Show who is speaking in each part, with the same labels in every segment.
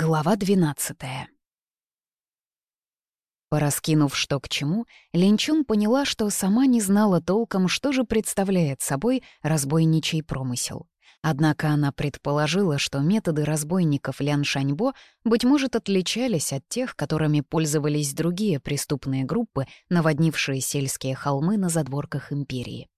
Speaker 1: Глава 12 Пораскинув что к чему, Линчун поняла, что сама не знала толком, что же представляет собой разбойничий промысел. Однако она предположила, что методы разбойников Лян Шаньбо, быть может, отличались от тех, которыми пользовались другие преступные группы, наводнившие сельские холмы на задворках империи.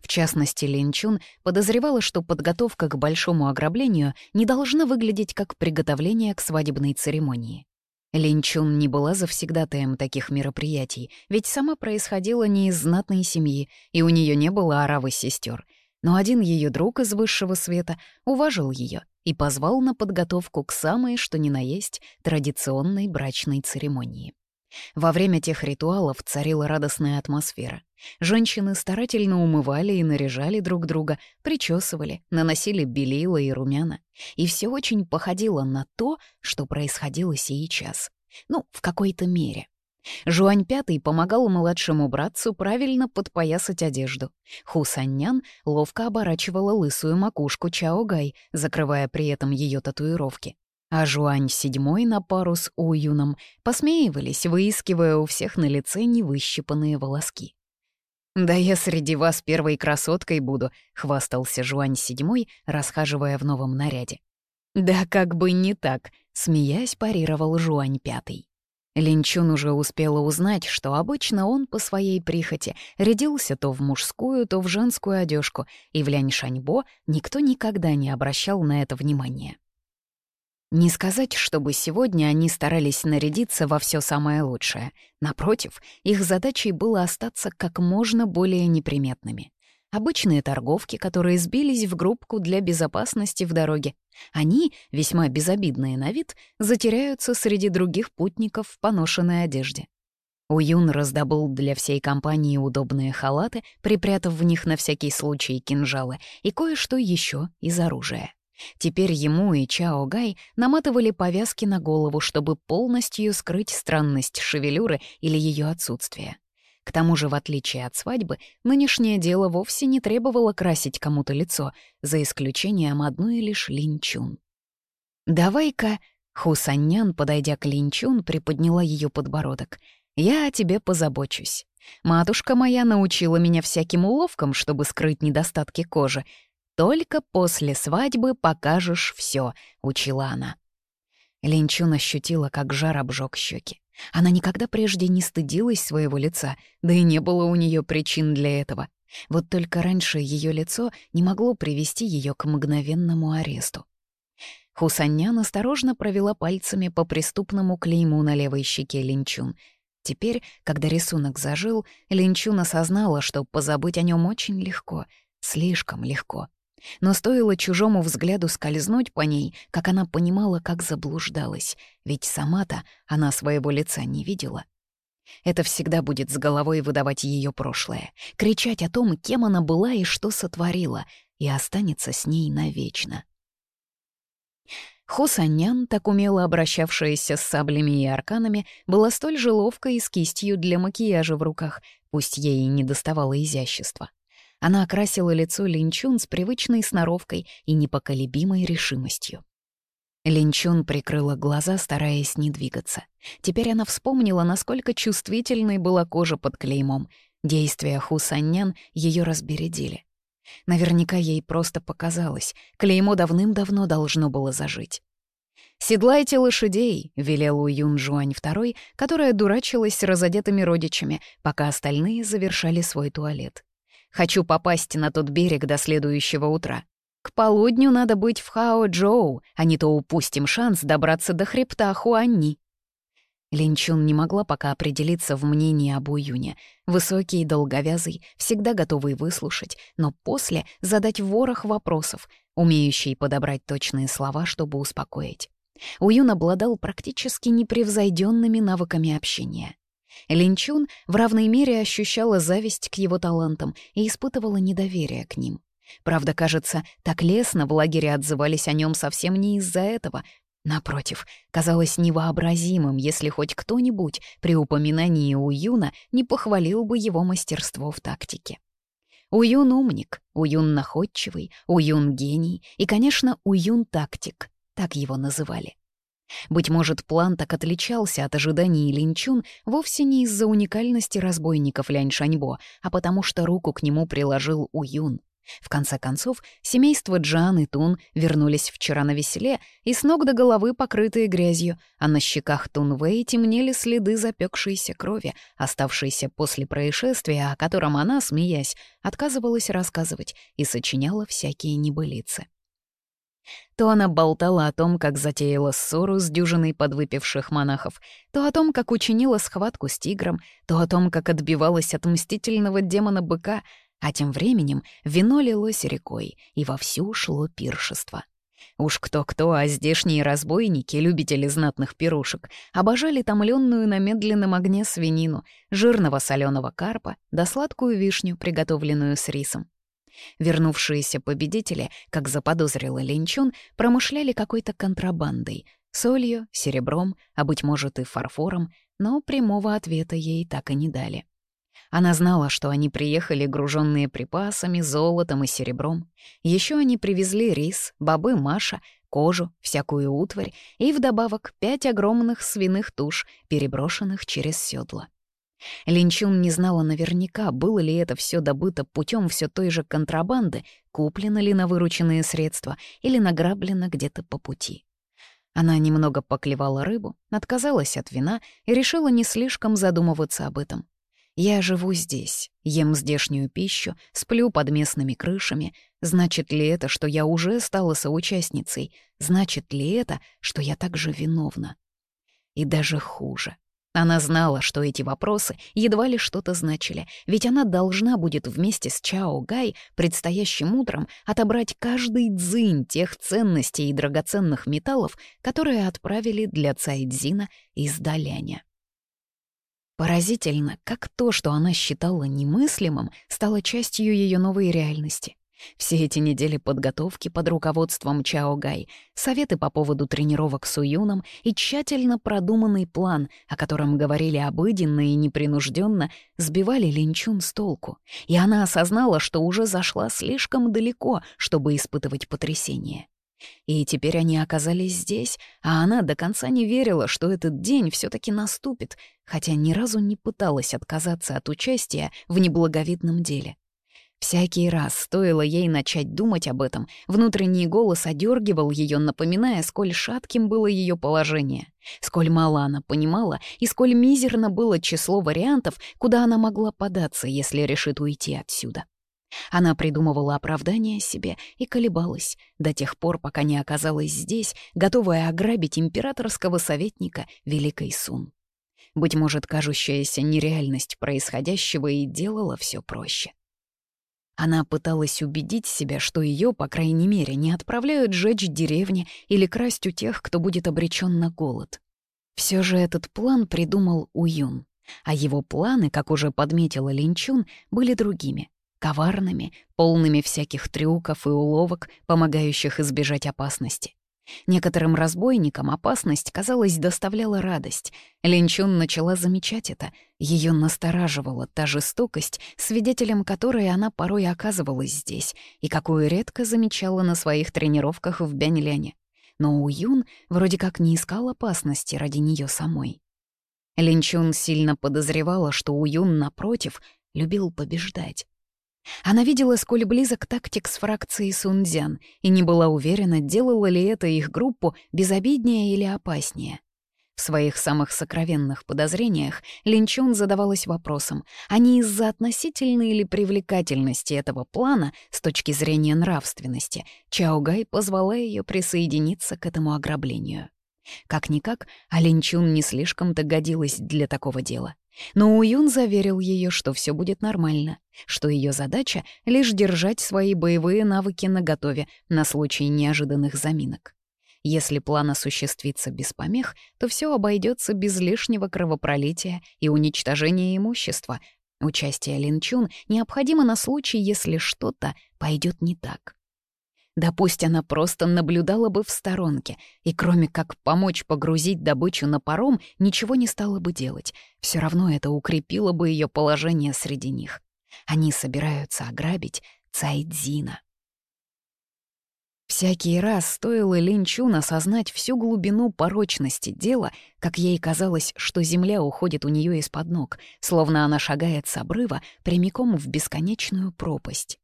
Speaker 1: В частности, Линчун подозревала, что подготовка к большому ограблению не должна выглядеть как приготовление к свадебной церемонии. Линчун не была завсегдатаем таких мероприятий, ведь сама происходила не из знатной семьи, и у нее не было оравы сестер. Но один ее друг из высшего света уважил ее и позвал на подготовку к самой, что ни на есть, традиционной брачной церемонии. Во время тех ритуалов царила радостная атмосфера. Женщины старательно умывали и наряжали друг друга, причесывали, наносили белила и румяна. И все очень походило на то, что происходило сейчас. Ну, в какой-то мере. Жуань Пятый помогал младшему братцу правильно подпоясать одежду. Хусаньян ловко оборачивала лысую макушку Чаогай, закрывая при этом ее татуировки а Жуань седьмой на пару с Уюном посмеивались, выискивая у всех на лице невыщипанные волоски. «Да я среди вас первой красоткой буду», — хвастался Жуань седьмой, расхаживая в новом наряде. «Да как бы не так», — смеясь парировал Жуань пятый. Линчун уже успела узнать, что обычно он по своей прихоти рядился то в мужскую, то в женскую одежку, и в Ляньшаньбо никто никогда не обращал на это внимания. Не сказать, чтобы сегодня они старались нарядиться во все самое лучшее. Напротив, их задачей было остаться как можно более неприметными. Обычные торговки, которые сбились в группку для безопасности в дороге. Они, весьма безобидные на вид, затеряются среди других путников в поношенной одежде. Уюн раздобыл для всей компании удобные халаты, припрятав в них на всякий случай кинжалы и кое-что еще из оружия. Теперь ему и Чао Гай наматывали повязки на голову, чтобы полностью скрыть странность шевелюры или ее отсутствие. К тому же, в отличие от свадьбы, нынешнее дело вовсе не требовало красить кому-то лицо, за исключением одной лишь Линчун. «Давай-ка...» — Хусаньян, подойдя к Линчун, приподняла ее подбородок. «Я о тебе позабочусь. Матушка моя научила меня всяким уловкам, чтобы скрыть недостатки кожи, «Только после свадьбы покажешь все», — учила она. Линчун ощутила, как жар обжег щеки. Она никогда прежде не стыдилась своего лица, да и не было у нее причин для этого. Вот только раньше ее лицо не могло привести ее к мгновенному аресту. Хусаньян осторожно провела пальцами по преступному клейму на левой щеке Линчун. Теперь, когда рисунок зажил, Линчун осознала, что позабыть о нем очень легко, слишком легко. Но стоило чужому взгляду скользнуть по ней, как она понимала, как заблуждалась, ведь сама-то она своего лица не видела. Это всегда будет с головой выдавать ее прошлое, кричать о том, кем она была и что сотворила, и останется с ней навечно. Хосанян, так умело обращавшаяся с саблями и арканами, была столь же ловкой и с кистью для макияжа в руках, пусть ей и не доставало изящества. Она окрасила лицо Линчун с привычной сноровкой и непоколебимой решимостью. Линчун прикрыла глаза, стараясь не двигаться. Теперь она вспомнила, насколько чувствительной была кожа под клеймом. Действия Хусаннян ее разбередили. Наверняка ей просто показалось, клеймо давным-давно должно было зажить. «Седлайте лошадей», — велел у Юн Жуань II, которая дурачилась разодетыми родичами, пока остальные завершали свой туалет. Хочу попасть на тот берег до следующего утра. К полудню надо быть в Хао-Джоу, а не то упустим шанс добраться до хребта Хуанни. Линчун не могла пока определиться в мнении об Уюне. Высокий, и долговязый, всегда готовый выслушать, но после задать ворох вопросов, умеющий подобрать точные слова, чтобы успокоить. Уюн обладал практически непревзойденными навыками общения. Линчун в равной мере ощущала зависть к его талантам и испытывала недоверие к ним. Правда, кажется, так лестно в лагере отзывались о нем совсем не из-за этого. Напротив, казалось невообразимым, если хоть кто-нибудь при упоминании Уюна не похвалил бы его мастерство в тактике. Уюн умник, Уюн находчивый, Уюн гений и, конечно, Уюн тактик, так его называли. Быть может, план так отличался от ожиданий Линчун вовсе не из-за уникальности разбойников Лянь Шаньбо, а потому что руку к нему приложил Уюн. В конце концов, семейство Джан и Тун вернулись вчера на веселе и с ног до головы покрытые грязью, а на щеках Тун Вэй темнели следы запекшейся крови, оставшейся после происшествия, о котором она, смеясь, отказывалась рассказывать и сочиняла всякие небылицы. То она болтала о том, как затеяла ссору с дюжиной подвыпивших монахов, то о том, как учинила схватку с тигром, то о том, как отбивалась от мстительного демона-быка, а тем временем вино лилось рекой, и вовсю шло пиршество. Уж кто-кто, а здешние разбойники, любители знатных пирушек, обожали томленную на медленном огне свинину, жирного соленого карпа да сладкую вишню, приготовленную с рисом. Вернувшиеся победители, как заподозрила Линчун, промышляли какой-то контрабандой — солью, серебром, а, быть может, и фарфором, но прямого ответа ей так и не дали. Она знала, что они приехали груженные припасами, золотом и серебром. Еще они привезли рис, бобы Маша, кожу, всякую утварь и вдобавок пять огромных свиных туш, переброшенных через седла. Линчун не знала наверняка, было ли это все добыто путем все той же контрабанды, куплено ли на вырученные средства или награблено где-то по пути. Она немного поклевала рыбу, отказалась от вина и решила не слишком задумываться об этом. «Я живу здесь, ем здешнюю пищу, сплю под местными крышами. Значит ли это, что я уже стала соучастницей? Значит ли это, что я также виновна?» И даже хуже. Она знала, что эти вопросы едва ли что-то значили, ведь она должна будет вместе с Чао Гай предстоящим утром отобрать каждый дзынь тех ценностей и драгоценных металлов, которые отправили для Цайдзина из Даляня. Поразительно, как то, что она считала немыслимым, стало частью ее новой реальности. Все эти недели подготовки под руководством Чао Гай, советы по поводу тренировок с Уюном и тщательно продуманный план, о котором говорили обыденно и непринужденно, сбивали Линчун с толку, и она осознала, что уже зашла слишком далеко, чтобы испытывать потрясение. И теперь они оказались здесь, а она до конца не верила, что этот день все таки наступит, хотя ни разу не пыталась отказаться от участия в неблаговидном деле. Всякий раз стоило ей начать думать об этом, внутренний голос одергивал ее, напоминая, сколь шатким было ее положение, сколь мало она понимала и сколь мизерно было число вариантов, куда она могла податься, если решит уйти отсюда. Она придумывала оправдание себе и колебалась до тех пор, пока не оказалась здесь, готовая ограбить императорского советника Великой Сун. Быть может, кажущаяся нереальность происходящего и делала все проще. Она пыталась убедить себя, что ее, по крайней мере, не отправляют жечь деревни или красть у тех, кто будет обречен на голод. Все же этот план придумал Уюн, а его планы, как уже подметила Линчун, были другими — коварными, полными всяких трюков и уловок, помогающих избежать опасности. Некоторым разбойникам опасность, казалось, доставляла радость. Линчун начала замечать это. Ее настораживала та жестокость, свидетелем которой она порой оказывалась здесь, и какую редко замечала на своих тренировках в Бяньляне. Но Уюн вроде как не искал опасности ради нее самой. Линчун сильно подозревала, что Уюн, напротив, любил побеждать. Она видела, сколь близок тактик с фракцией Сунцзян и не была уверена, делала ли это их группу безобиднее или опаснее. В своих самых сокровенных подозрениях Линчун задавалась вопросом, а не из-за относительной или привлекательности этого плана с точки зрения нравственности Чаогай позвала ее присоединиться к этому ограблению. Как-никак, а Линчун не слишком догодилась для такого дела. Но Уюн заверил ее, что все будет нормально, что ее задача — лишь держать свои боевые навыки наготове на случай неожиданных заминок. Если план осуществится без помех, то все обойдется без лишнего кровопролития и уничтожения имущества. Участие Линчун необходимо на случай, если что-то пойдет не так. Допустим, она просто наблюдала бы в сторонке, и кроме как помочь погрузить добычу на паром, ничего не стала бы делать. Все равно это укрепило бы ее положение среди них. Они собираются ограбить Цайдзина. Всякий раз стоило Линчун осознать всю глубину порочности дела, как ей казалось, что земля уходит у нее из-под ног, словно она шагает с обрыва прямиком в бесконечную пропасть.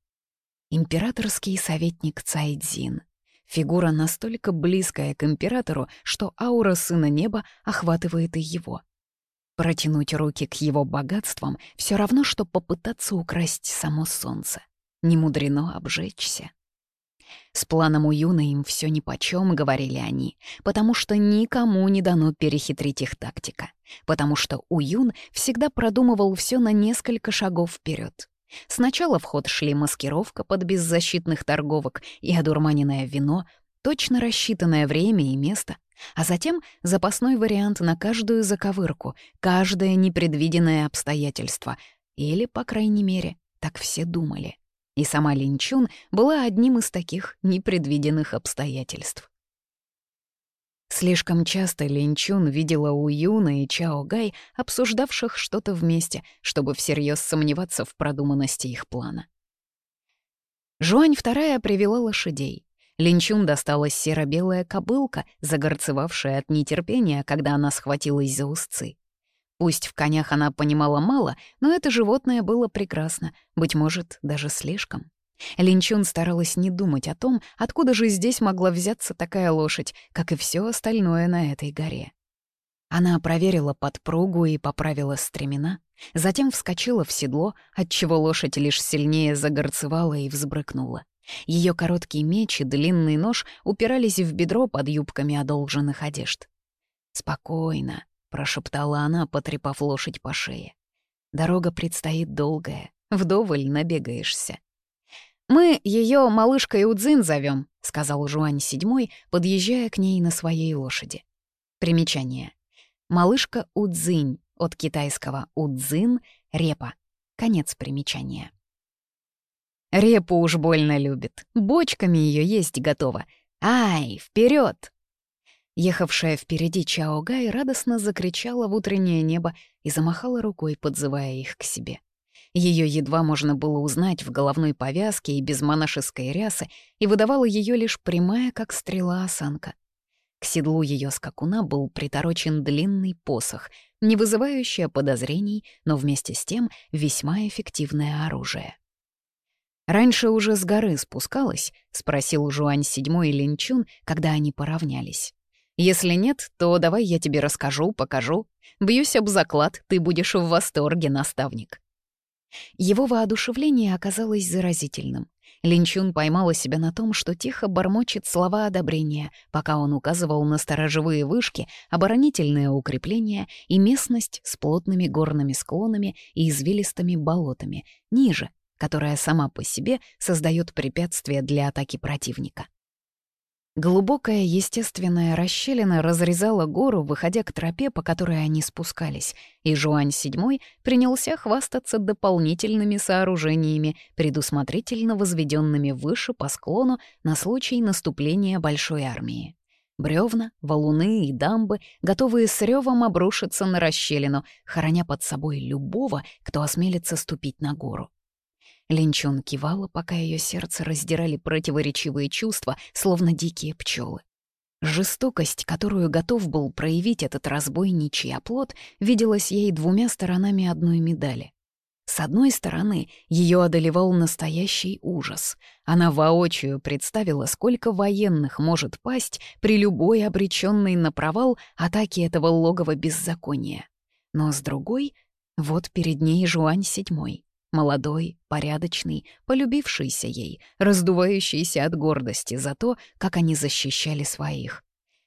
Speaker 1: Императорский советник Цайдзин. Фигура настолько близкая к императору, что аура сына неба охватывает и его. Протянуть руки к его богатствам — все равно, что попытаться украсть само солнце. Не мудрено обжечься. С планом у Юна им все нипочем, говорили они, потому что никому не дано перехитрить их тактика, потому что у Юн всегда продумывал все на несколько шагов вперед. Сначала в ход шли маскировка под беззащитных торговок и одурманенное вино, точно рассчитанное время и место, а затем запасной вариант на каждую заковырку, каждое непредвиденное обстоятельство. Или, по крайней мере, так все думали. И сама Линчун была одним из таких непредвиденных обстоятельств. Слишком часто Линчун видела у Юна и Чао Гай, обсуждавших что-то вместе, чтобы всерьез сомневаться в продуманности их плана. Жуань вторая привела лошадей. Линчун досталась серо-белая кобылка, загорцевавшая от нетерпения, когда она схватилась за узцы. Пусть в конях она понимала мало, но это животное было прекрасно, быть может, даже слишком. Линчун старалась не думать о том, откуда же здесь могла взяться такая лошадь, как и все остальное на этой горе. Она проверила подпругу и поправила стремена, затем вскочила в седло, отчего лошадь лишь сильнее загорцевала и взбрыкнула. Ее короткий меч и длинный нож упирались в бедро под юбками одолженных одежд. «Спокойно», — прошептала она, потрепав лошадь по шее. «Дорога предстоит долгая, вдоволь набегаешься. «Мы ее малышкой Удзин зовем», — сказал Жуань седьмой, подъезжая к ней на своей лошади. Примечание. Малышка Удзинь от китайского «удзин» — репа. Конец примечания. Репу уж больно любит. Бочками ее есть готова. Ай, вперед! Ехавшая впереди Чао Гай радостно закричала в утреннее небо и замахала рукой, подзывая их к себе. Ее едва можно было узнать в головной повязке и без монашеской рясы, и выдавала ее лишь прямая, как стрела осанка. К седлу ее скакуна был приторочен длинный посох, не вызывающее подозрений, но вместе с тем весьма эффективное оружие. «Раньше уже с горы спускалась?» — спросил Жуань седьмой Линчун, когда они поравнялись. «Если нет, то давай я тебе расскажу, покажу. Бьюсь об заклад, ты будешь в восторге, наставник». Его воодушевление оказалось заразительным. Линчун поймала себя на том, что тихо бормочет слова одобрения, пока он указывал на сторожевые вышки, оборонительное укрепление и местность с плотными горными склонами и извилистыми болотами, ниже, которая сама по себе создает препятствие для атаки противника. Глубокая естественная расщелина разрезала гору, выходя к тропе, по которой они спускались, и Жуань VII принялся хвастаться дополнительными сооружениями, предусмотрительно возведенными выше по склону на случай наступления большой армии. Бревна, валуны и дамбы, готовые с ревом обрушиться на расщелину, хороня под собой любого, кто осмелится ступить на гору. Линчон кивала, пока ее сердце раздирали противоречивые чувства, словно дикие пчелы. Жестокость, которую готов был проявить этот разбойничий оплот, виделась ей двумя сторонами одной медали. С одной стороны, ее одолевал настоящий ужас. Она воочию представила, сколько военных может пасть при любой обреченной на провал атаке этого логова беззакония. Но с другой, вот перед ней Жуань седьмой — Молодой, порядочный, полюбившийся ей, раздувающийся от гордости за то, как они защищали своих.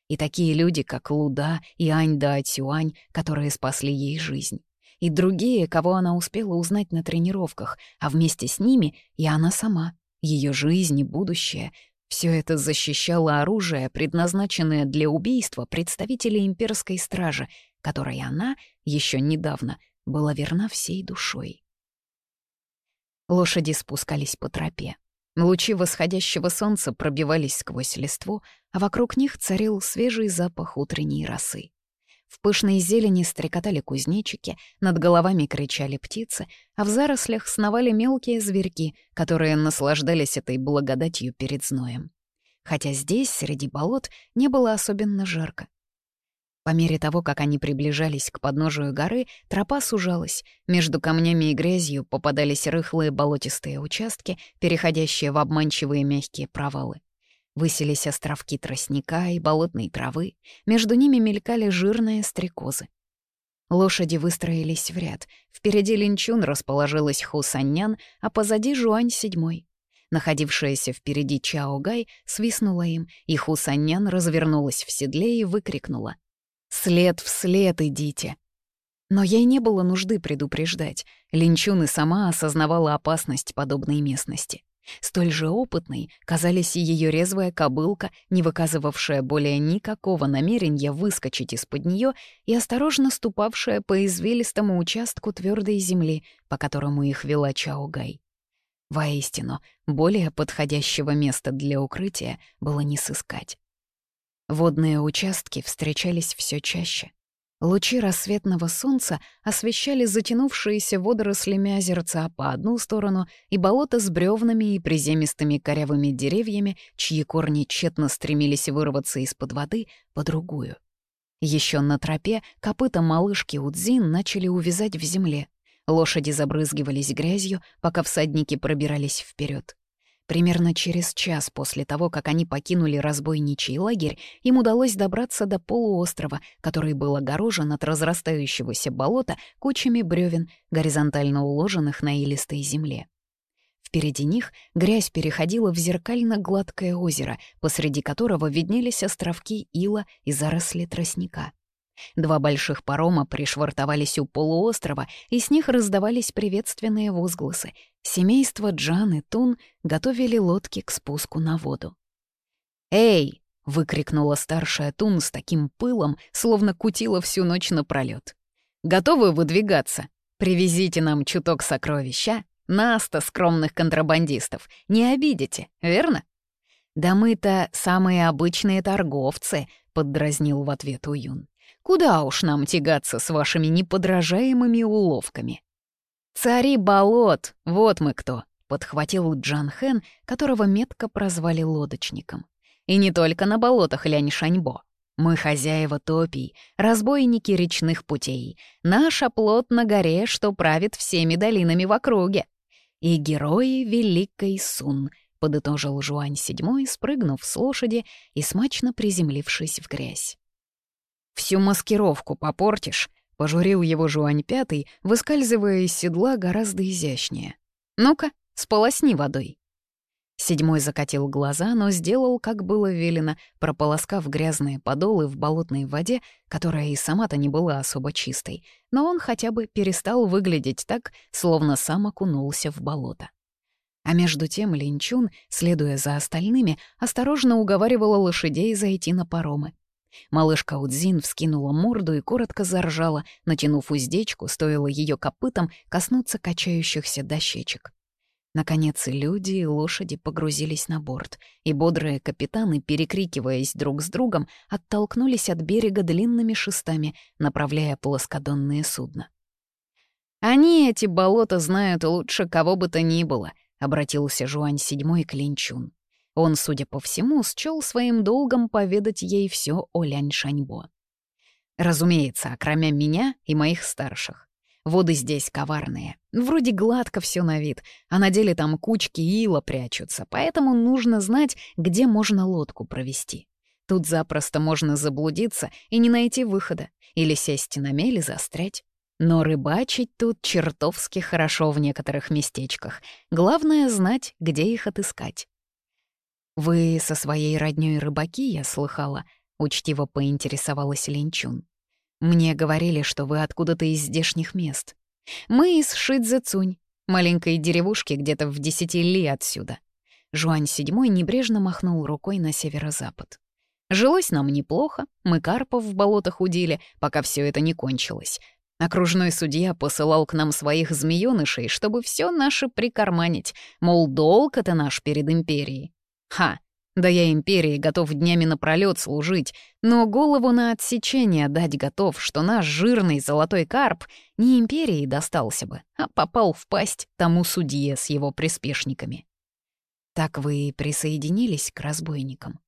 Speaker 1: И такие люди, как Луда и Ань Да Цюань, которые спасли ей жизнь. И другие, кого она успела узнать на тренировках, а вместе с ними и она сама, ее жизнь и будущее — все это защищало оружие, предназначенное для убийства представителей имперской стражи, которой она, еще недавно, была верна всей душой. Лошади спускались по тропе. Лучи восходящего солнца пробивались сквозь листву, а вокруг них царил свежий запах утренней росы. В пышной зелени стрекотали кузнечики, над головами кричали птицы, а в зарослях сновали мелкие зверьки, которые наслаждались этой благодатью перед зноем. Хотя здесь, среди болот, не было особенно жарко. По мере того, как они приближались к подножию горы, тропа сужалась. Между камнями и грязью попадались рыхлые болотистые участки, переходящие в обманчивые мягкие провалы. Выселись островки тростника и болотной травы, между ними мелькали жирные стрекозы. Лошади выстроились в ряд. Впереди Линчун расположилась Хусаньян, а позади Жуань седьмой. Находившаяся впереди Чао Гай свистнула им, и Хусаньян развернулась в седле и выкрикнула — след вслед идите. Но ей не было нужды предупреждать. Линчун и сама осознавала опасность подобной местности. Столь же опытной казались и ее резвая кобылка, не выказывавшая более никакого намерения выскочить из-под нее и осторожно ступавшая по извилистому участку твердой земли, по которому их вела Чаугай. Воистину, более подходящего места для укрытия было не сыскать. Водные участки встречались все чаще. Лучи рассветного солнца освещали затянувшиеся водорослями озерца по одну сторону и болото с бревнами и приземистыми корявыми деревьями, чьи корни тщетно стремились вырваться из-под воды, по другую. Еще на тропе копыта малышки Удзин начали увязать в земле. Лошади забрызгивались грязью, пока всадники пробирались вперед. Примерно через час после того, как они покинули разбойничий лагерь, им удалось добраться до полуострова, который был огорожен от разрастающегося болота кучами бревен, горизонтально уложенных на илистой земле. Впереди них грязь переходила в зеркально-гладкое озеро, посреди которого виднелись островки ила и заросли тростника. Два больших парома пришвартовались у полуострова, и с них раздавались приветственные возгласы. Семейство Джан и Тун готовили лодки к спуску на воду. «Эй!» — выкрикнула старшая Тун с таким пылом, словно кутила всю ночь напролёт. «Готовы выдвигаться? Привезите нам чуток сокровища. Нас-то, скромных контрабандистов, не обидите, верно?» «Да мы-то самые обычные торговцы», — поддразнил в ответ Уюн. Куда уж нам тягаться с вашими неподражаемыми уловками? «Цари болот, вот мы кто!» — подхватил Джан Хэн, которого метко прозвали лодочником. «И не только на болотах Лянь-Шаньбо. Мы хозяева топий, разбойники речных путей. Наш оплот на горе, что правит всеми долинами в округе. И герои Великой Сун», — подытожил Жуань Седьмой, спрыгнув с лошади и смачно приземлившись в грязь. «Всю маскировку попортишь», — пожурил его Жуань Пятый, выскальзывая из седла гораздо изящнее. «Ну-ка, сполосни водой». Седьмой закатил глаза, но сделал, как было велено, прополоскав грязные подолы в болотной воде, которая и сама-то не была особо чистой, но он хотя бы перестал выглядеть так, словно сам окунулся в болото. А между тем Линчун, следуя за остальными, осторожно уговаривала лошадей зайти на паромы. Малышка Удзин вскинула морду и коротко заржала, натянув уздечку, стоило ее копытам коснуться качающихся дощечек. Наконец люди, и лошади погрузились на борт, и бодрые капитаны, перекрикиваясь друг с другом, оттолкнулись от берега длинными шестами, направляя плоскодонные судна. «Они эти болота знают лучше кого бы то ни было», — обратился Жуань Седьмой к Линчун. Он, судя по всему, счел своим долгом поведать ей все о Лянь Шаньбо. Разумеется, кроме меня и моих старших. Воды здесь коварные. Вроде гладко все на вид, а на деле там кучки ила прячутся, поэтому нужно знать, где можно лодку провести. Тут запросто можно заблудиться и не найти выхода, или сесть на мель и застрять. Но рыбачить тут чертовски хорошо в некоторых местечках. Главное — знать, где их отыскать. «Вы со своей роднёй рыбаки, я слыхала», — учтиво поинтересовалась Линчун. «Мне говорили, что вы откуда-то из здешних мест. Мы из Шидзэцунь, маленькой деревушки где-то в десяти ли отсюда». Жуань седьмой небрежно махнул рукой на северо-запад. «Жилось нам неплохо, мы карпов в болотах удили, пока все это не кончилось. Окружной судья посылал к нам своих змеёнышей, чтобы все наше прикарманить, мол, долг это наш перед империей. Ха, да я империи готов днями напролёт служить, но голову на отсечение дать готов, что наш жирный золотой карп не империи достался бы, а попал в пасть тому судье с его приспешниками. Так вы и присоединились к разбойникам.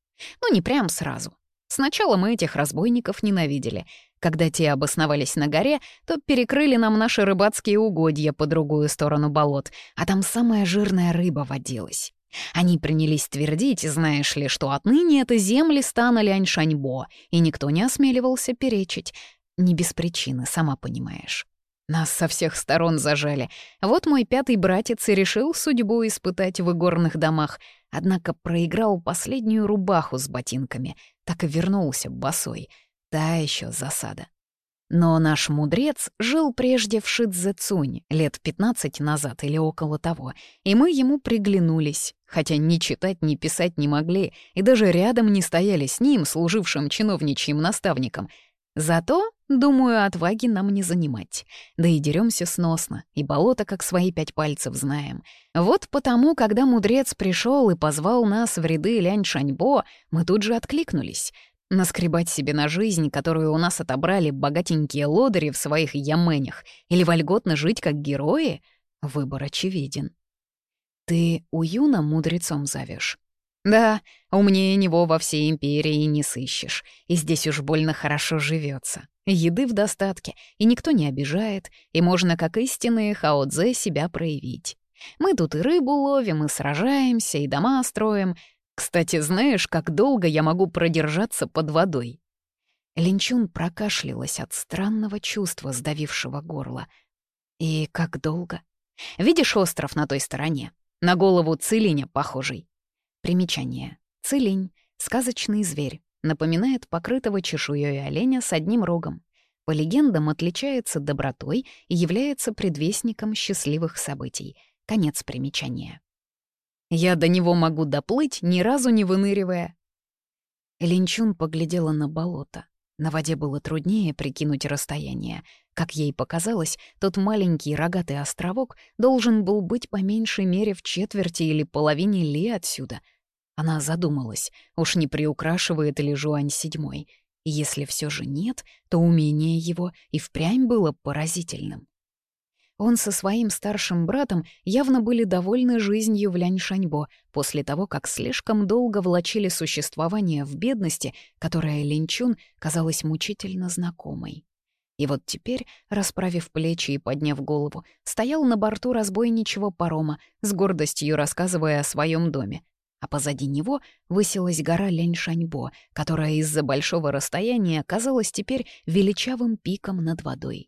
Speaker 1: Ну, не прям сразу. Сначала мы этих разбойников ненавидели. Когда те обосновались на горе, то перекрыли нам наши рыбацкие угодья по другую сторону болот, а там самая жирная рыба водилась. Они принялись твердить, знаешь ли, что отныне это земли стана ляньшаньбо, и никто не осмеливался перечить. Не без причины, сама понимаешь. Нас со всех сторон зажали. Вот мой пятый братец и решил судьбу испытать в игорных домах, однако проиграл последнюю рубаху с ботинками, так и вернулся босой. Та еще засада. Но наш мудрец жил прежде в Шидзэцунь лет 15 назад или около того, и мы ему приглянулись, хотя ни читать, ни писать не могли, и даже рядом не стояли с ним, служившим чиновничьим наставником. Зато, думаю, отваги нам не занимать. Да и деремся сносно, и болото как свои пять пальцев знаем. Вот потому, когда мудрец пришел и позвал нас в ряды Лянь-Шаньбо, мы тут же откликнулись — Наскребать себе на жизнь, которую у нас отобрали богатенькие лодыри в своих яменях, или вольготно жить как герои — выбор очевиден. Ты у Юна мудрецом зовешь. Да, умнее него во всей империи не сыщешь, и здесь уж больно хорошо живется. Еды в достатке, и никто не обижает, и можно как истинные хаодзе себя проявить. Мы тут и рыбу ловим, и сражаемся, и дома строим, кстати, знаешь, как долго я могу продержаться под водой?» Линчун прокашлялась от странного чувства, сдавившего горло. «И как долго? Видишь остров на той стороне? На голову цилиня похожий». Примечание. Цилинь — сказочный зверь, напоминает покрытого чешуей оленя с одним рогом. По легендам отличается добротой и является предвестником счастливых событий. Конец примечания. Я до него могу доплыть, ни разу не выныривая. Линчун поглядела на болото. На воде было труднее прикинуть расстояние. Как ей показалось, тот маленький рогатый островок должен был быть по меньшей мере в четверти или половине ли отсюда. Она задумалась, уж не приукрашивает ли Жуань седьмой. Если все же нет, то умение его и впрямь было поразительным. Он со своим старшим братом явно были довольны жизнью в Ляньшаньбо после того, как слишком долго влачили существование в бедности, которая Линчун казалась мучительно знакомой. И вот теперь, расправив плечи и подняв голову, стоял на борту разбойничьего парома, с гордостью рассказывая о своем доме. А позади него высилась гора Ляньшаньбо, которая из-за большого расстояния казалась теперь величавым пиком над водой.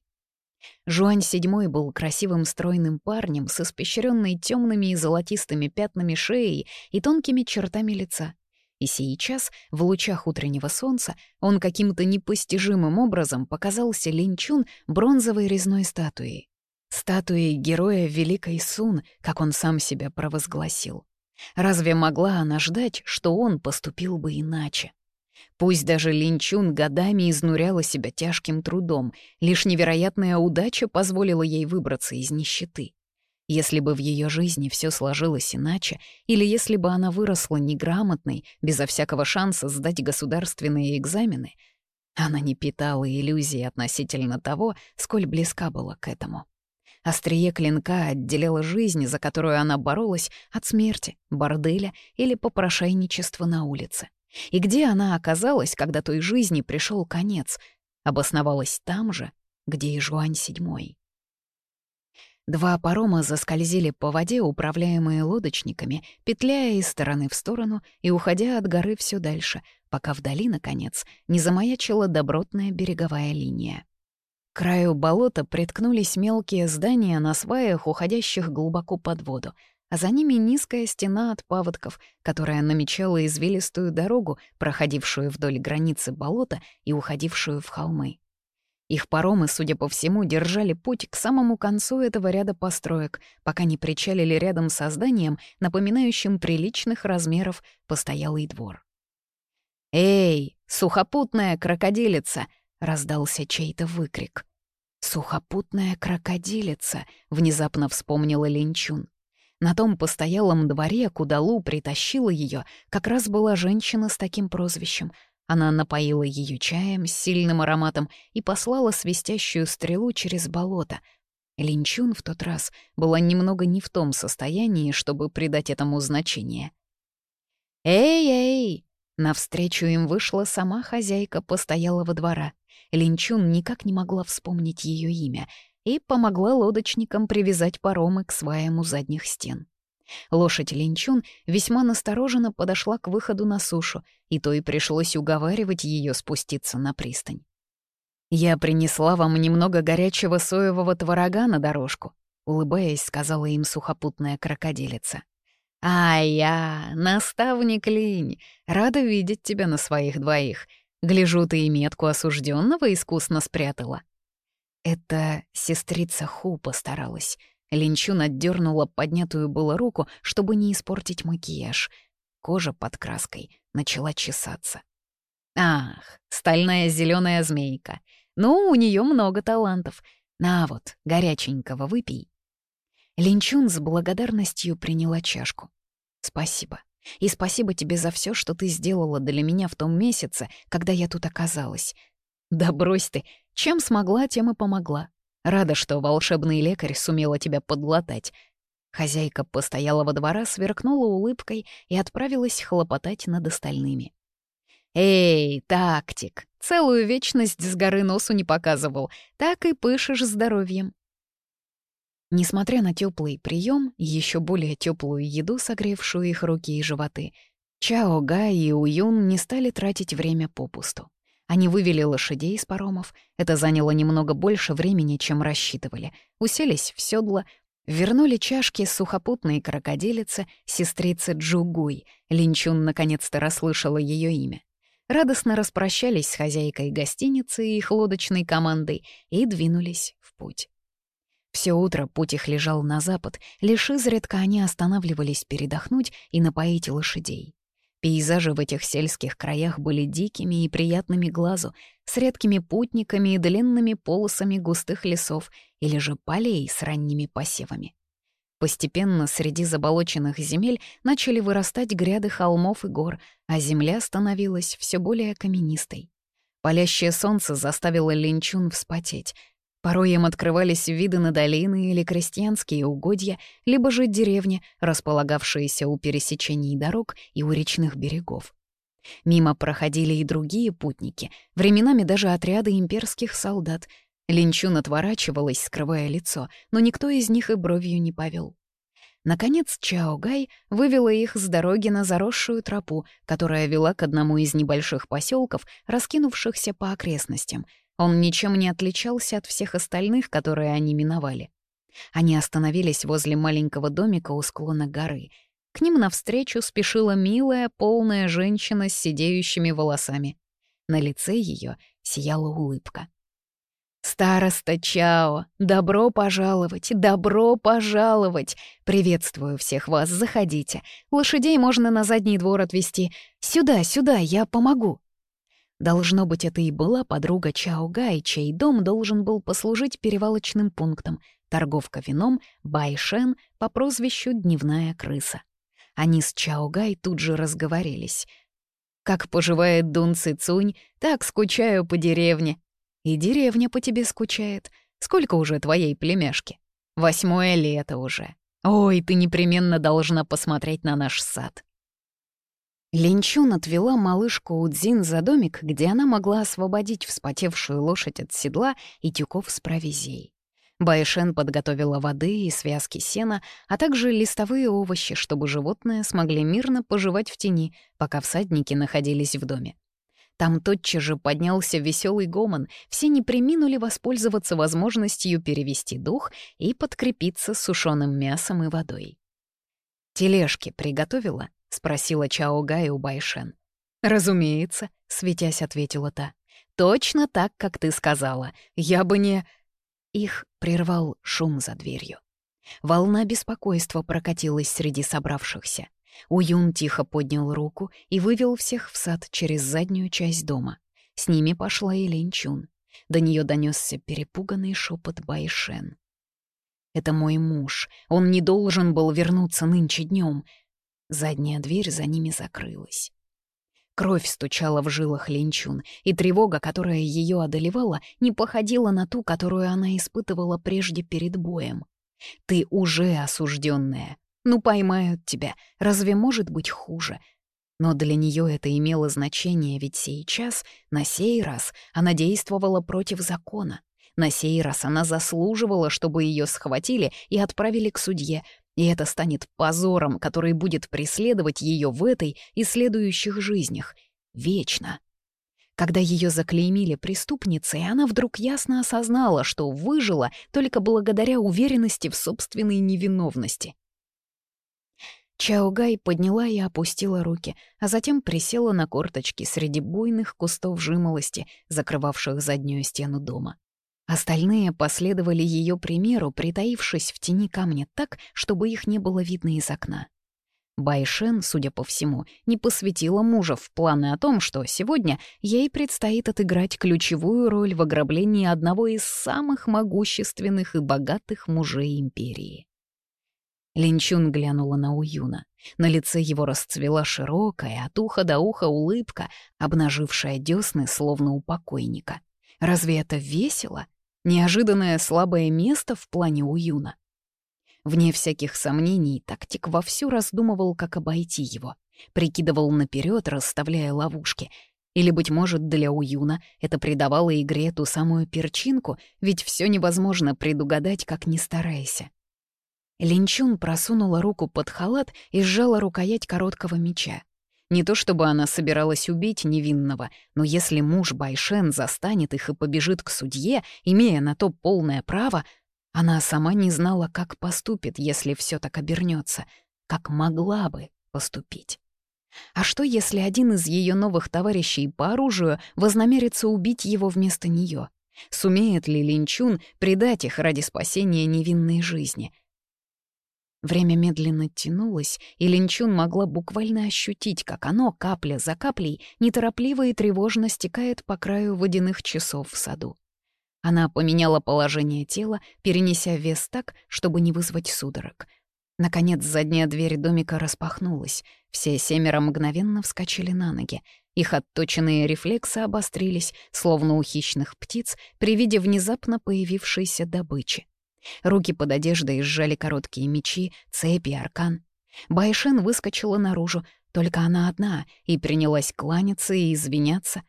Speaker 1: Жуань Седьмой был красивым стройным парнем с испещренной темными и золотистыми пятнами шеи и тонкими чертами лица. И сейчас, в лучах утреннего солнца, он каким-то непостижимым образом показался линчун бронзовой резной статуей. Статуей героя Великой Сун, как он сам себя провозгласил. Разве могла она ждать, что он поступил бы иначе? Пусть даже Линчун годами изнуряла себя тяжким трудом, лишь невероятная удача позволила ей выбраться из нищеты. Если бы в ее жизни все сложилось иначе, или если бы она выросла неграмотной, безо всякого шанса сдать государственные экзамены, она не питала иллюзий относительно того, сколь близка была к этому. Острие клинка отделяло жизнь, за которую она боролась, от смерти, борделя или попрошайничества на улице. И где она оказалась, когда той жизни пришел конец? Обосновалась там же, где и Жуань Седьмой. Два парома заскользили по воде, управляемые лодочниками, петляя из стороны в сторону и уходя от горы все дальше, пока вдали, наконец, не замаячила добротная береговая линия. К краю болота приткнулись мелкие здания на сваях, уходящих глубоко под воду — а за ними низкая стена от паводков, которая намечала извилистую дорогу, проходившую вдоль границы болота и уходившую в холмы. Их паромы, судя по всему, держали путь к самому концу этого ряда построек, пока не причалили рядом со зданием, напоминающим приличных размеров постоялый двор. «Эй, сухопутная крокодилица!» — раздался чей-то выкрик. «Сухопутная крокодилица!» — внезапно вспомнила Линчун. На том постоялом дворе, куда Лу притащила ее, как раз была женщина с таким прозвищем. Она напоила ее чаем с сильным ароматом и послала свистящую стрелу через болото. Линчун в тот раз была немного не в том состоянии, чтобы придать этому значение. «Эй-эй!» Навстречу им вышла сама хозяйка постоялого двора. Линчун никак не могла вспомнить ее имя — и помогла лодочникам привязать паромы к сваям у задних стен. Лошадь Линчун весьма настороженно подошла к выходу на сушу, и то и пришлось уговаривать ее спуститься на пристань. «Я принесла вам немного горячего соевого творога на дорожку», — улыбаясь, сказала им сухопутная крокодилица. «А я, наставник Линь, рада видеть тебя на своих двоих. Гляжу, ты и метку осужденного искусно спрятала», это сестрица Ху постаралась. Линчун отдернула поднятую было руку, чтобы не испортить макияж. Кожа под краской начала чесаться. Ах, стальная зеленая змейка. Ну, у нее много талантов. На вот, горяченького выпей. Линчун с благодарностью приняла чашку. Спасибо. И спасибо тебе за все, что ты сделала для меня в том месяце, когда я тут оказалась. Да брось ты, чем смогла, тем и помогла. Рада, что волшебный лекарь сумела тебя подлатать. Хозяйка постояла во двора сверкнула улыбкой и отправилась хлопотать над остальными. «Эй, тактик, целую вечность с горы носу не показывал, так и пышешь здоровьем». Несмотря на теплый прием, еще более теплую еду, согревшую их руки и животы, Чао Га и Уюн не стали тратить время попусту. Они вывели лошадей из паромов. Это заняло немного больше времени, чем рассчитывали. Уселись в седло, вернули чашки сухопутной крокодилицы, сестрицы Джугуй. Линчун наконец-то расслышала ее имя. Радостно распрощались с хозяйкой гостиницы и их лодочной командой и двинулись в путь. Все утро путь их лежал на запад, лишь изредка они останавливались передохнуть и напоить лошадей. Пейзажи в этих сельских краях были дикими и приятными глазу, с редкими путниками и длинными полосами густых лесов или же полей с ранними посевами. Постепенно среди заболоченных земель начали вырастать гряды холмов и гор, а земля становилась все более каменистой. Палящее солнце заставило линчун вспотеть — Порой им открывались виды на долины или крестьянские угодья, либо же деревни, располагавшиеся у пересечений дорог и у речных берегов. Мимо проходили и другие путники, временами даже отряды имперских солдат. Линчун отворачивалась, скрывая лицо, но никто из них и бровью не повел. Наконец Чаогай вывела их с дороги на заросшую тропу, которая вела к одному из небольших поселков, раскинувшихся по окрестностям — он ничем не отличался от всех остальных, которые они миновали. Они остановились возле маленького домика у склона горы. К ним навстречу спешила милая, полная женщина с сидеющими волосами. На лице ее сияла улыбка. «Староста Чао, добро пожаловать, добро пожаловать! Приветствую всех вас, заходите. Лошадей можно на задний двор отвезти. Сюда, сюда, я помогу!» Должно быть, это и была подруга Чао Гай, чей дом должен был послужить перевалочным пунктом, торговка вином Байшен по прозвищу «Дневная крыса». Они с Чао Гай тут же разговорились. «Как поживает Дун Цицунь, так скучаю по деревне». «И деревня по тебе скучает. Сколько уже твоей племяшки?» «Восьмое лето уже. Ой, ты непременно должна посмотреть на наш сад». Линчун отвела малышку Удзин за домик, где она могла освободить вспотевшую лошадь от седла и тюков с провизией. Байшен подготовила воды и связки сена, а также листовые овощи, чтобы животные смогли мирно поживать в тени, пока всадники находились в доме. Там тотчас же поднялся веселый гомон, все не приминули воспользоваться возможностью перевести дух и подкрепиться сушеным мясом и водой. «Тележки приготовила?» — спросила Чао Гай у Байшен. «Разумеется», — светясь ответила та. «Точно так, как ты сказала. Я бы не...» Их прервал шум за дверью. Волна беспокойства прокатилась среди собравшихся. Уюн тихо поднял руку и вывел всех в сад через заднюю часть дома. С ними пошла и Линчун. До нее донесся перепуганный шепот Байшен. «Это мой муж. Он не должен был вернуться нынче днем. Задняя дверь за ними закрылась. Кровь стучала в жилах Линчун, и тревога, которая ее одолевала, не походила на ту, которую она испытывала прежде перед боем. «Ты уже осужденная. Ну, поймают тебя. Разве может быть хуже?» Но для нее это имело значение, ведь сейчас, на сей раз, она действовала против закона. На сей раз она заслуживала, чтобы ее схватили и отправили к судье — и это станет позором, который будет преследовать ее в этой и следующих жизнях. Вечно. Когда ее заклеймили преступницей, она вдруг ясно осознала, что выжила только благодаря уверенности в собственной невиновности. Чаогай подняла и опустила руки, а затем присела на корточки среди буйных кустов жимолости, закрывавших заднюю стену дома. Остальные последовали ее примеру, притаившись в тени камня так, чтобы их не было видно из окна. Байшен, судя по всему, не посвятила мужа в планы о том, что сегодня ей предстоит отыграть ключевую роль в ограблении одного из самых могущественных и богатых мужей империи. Линчун глянула на Уюна. На лице его расцвела широкая, от уха до уха улыбка, обнажившая десны, словно у покойника. Разве это весело? Неожиданное слабое место в плане уюна. Вне всяких сомнений, тактик вовсю раздумывал, как обойти его. Прикидывал наперед, расставляя ловушки. Или, быть может, для Уюна это придавало игре ту самую перчинку, ведь все невозможно предугадать, как не старайся. Линчун просунула руку под халат и сжала рукоять короткого меча. Не то чтобы она собиралась убить невинного, но если муж Байшен застанет их и побежит к судье, имея на то полное право, она сама не знала, как поступит, если все так обернется, как могла бы поступить. А что, если один из ее новых товарищей по оружию вознамерится убить его вместо нее? Сумеет ли Линчун предать их ради спасения невинной жизни — Время медленно тянулось, и Линчун могла буквально ощутить, как оно капля за каплей неторопливо и тревожно стекает по краю водяных часов в саду. Она поменяла положение тела, перенеся вес так, чтобы не вызвать судорог. Наконец, задняя дверь домика распахнулась. Все семеро мгновенно вскочили на ноги. Их отточенные рефлексы обострились, словно у хищных птиц, при виде внезапно появившейся добычи. Руки под одеждой сжали короткие мечи, цепи, аркан. Байшен выскочила наружу, только она одна, и принялась кланяться и извиняться.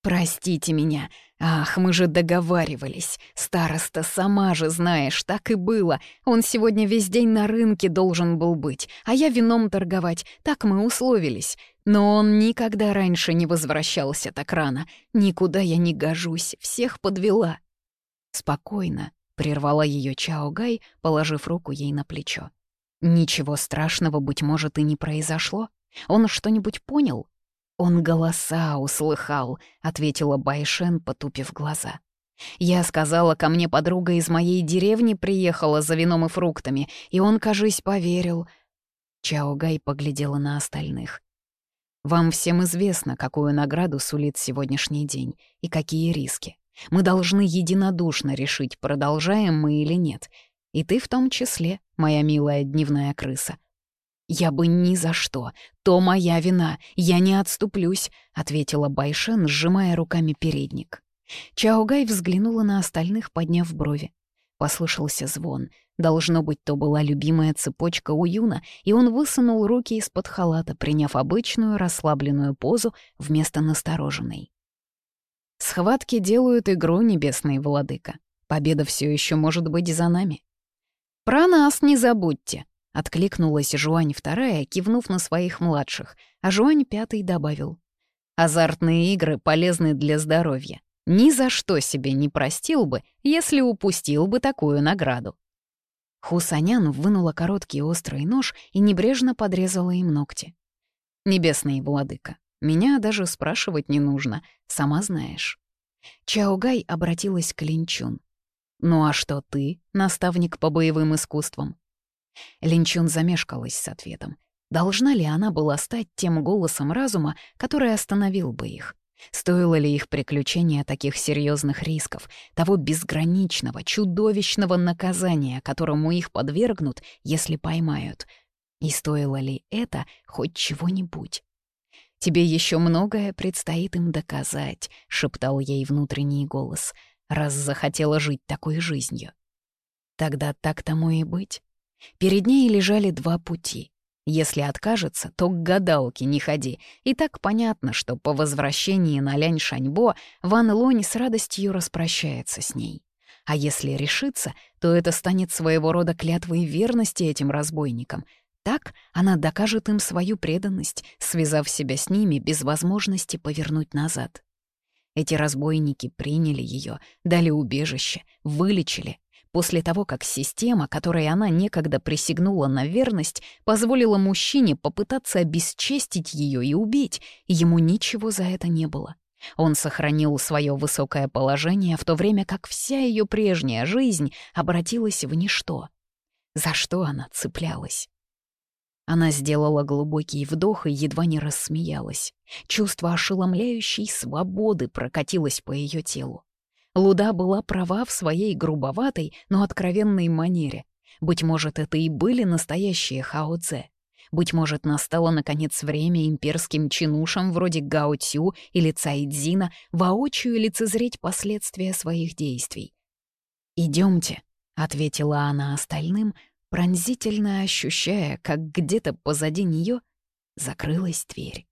Speaker 1: «Простите меня. Ах, мы же договаривались. Староста, сама же знаешь, так и было. Он сегодня весь день на рынке должен был быть, а я вином торговать, так мы условились. Но он никогда раньше не возвращался так рано. Никуда я не гожусь, всех подвела». «Спокойно», прервала ее Чао Гай, положив руку ей на плечо. Ничего страшного, быть может, и не произошло. Он что-нибудь понял? Он голоса услыхал, ответила Байшен, потупив глаза. Я сказала, ко мне подруга из моей деревни приехала за вином и фруктами, и он, кажись, поверил. Чао Гай поглядела на остальных. Вам всем известно, какую награду сулит сегодняшний день и какие риски. Мы должны единодушно решить, продолжаем мы или нет. И ты в том числе, моя милая дневная крыса. «Я бы ни за что. То моя вина. Я не отступлюсь», — ответила Байшен, сжимая руками передник. Чаогай взглянула на остальных, подняв брови. Послышался звон. Должно быть, то была любимая цепочка у Юна, и он высунул руки из-под халата, приняв обычную расслабленную позу вместо настороженной. Схватки делают игру небесный владыка. Победа все еще может быть за нами. «Про нас не забудьте», — откликнулась Жуань вторая, кивнув на своих младших, а Жуань пятый добавил. «Азартные игры полезны для здоровья. Ни за что себе не простил бы, если упустил бы такую награду». Хусанян вынула короткий острый нож и небрежно подрезала им ногти. «Небесный владыка, меня даже спрашивать не нужно, сама знаешь. Чаогай обратилась к Линчун. «Ну а что ты, наставник по боевым искусствам?» Линчун замешкалась с ответом. Должна ли она была стать тем голосом разума, который остановил бы их? Стоило ли их приключение таких серьезных рисков, того безграничного, чудовищного наказания, которому их подвергнут, если поймают? И стоило ли это хоть чего-нибудь? Тебе еще многое предстоит им доказать», — шептал ей внутренний голос, раз захотела жить такой жизнью. Тогда так тому и быть. Перед ней лежали два пути. Если откажется, то к гадалке не ходи. И так понятно, что по возвращении на Лянь-Шаньбо Ван Лонь с радостью распрощается с ней. А если решится, то это станет своего рода клятвой верности этим разбойникам — так она докажет им свою преданность, связав себя с ними без возможности повернуть назад. Эти разбойники приняли ее, дали убежище, вылечили, после того, как система, которой она некогда присягнула на верность, позволила мужчине попытаться обесчестить ее и убить, ему ничего за это не было. Он сохранил свое высокое положение, в то время как вся ее прежняя жизнь обратилась в ничто. За что она цеплялась? Она сделала глубокий вдох и едва не рассмеялась. Чувство ошеломляющей свободы прокатилось по ее телу. Луда была права в своей грубоватой, но откровенной манере. Быть может, это и были настоящие хаоце. Быть может, настало наконец время имперским чинушам вроде Гао Цю или Цайдзина воочию лицезреть последствия своих действий. «Идемте», — ответила она остальным, пронзительно ощущая, как где-то позади нее закрылась дверь.